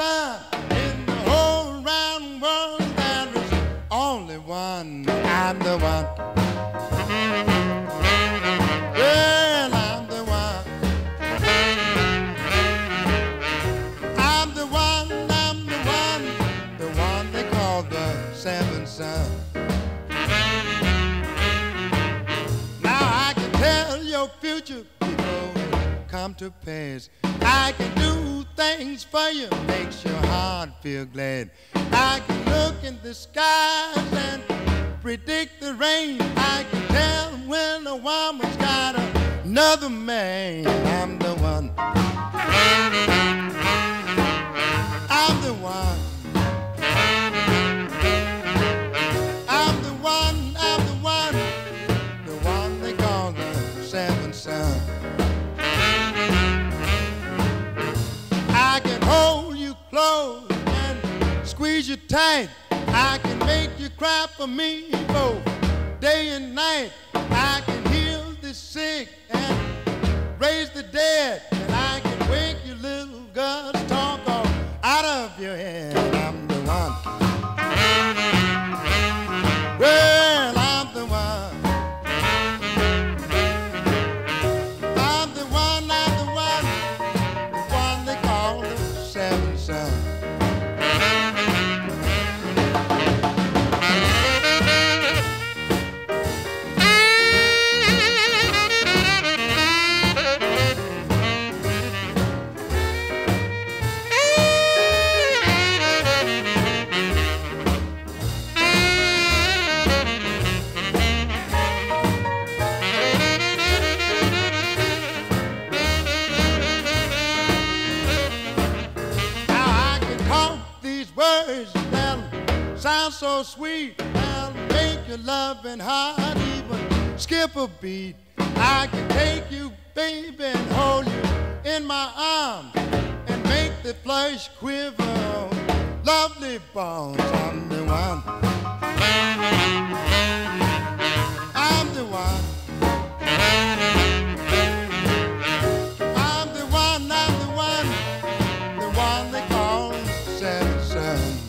in the whole round world. There is only one. I'm the one. Well, I'm the one. I'm the one. I'm the one. The one they call the seventh son. Now I can tell your future before it to pass. I can do things for you, makes your heart feel glad. I can look in the skies and predict the rain. I can tell when a woman's got another man. I'm the close and squeeze you tight. I can make you cry for me both day and night. I can heal the sick words that sound so sweet. They'll make your loving heart even skip a beat. I can take you, baby, and hold you in my arms and make the flesh quiver. Lovely bones. I'm the one. time.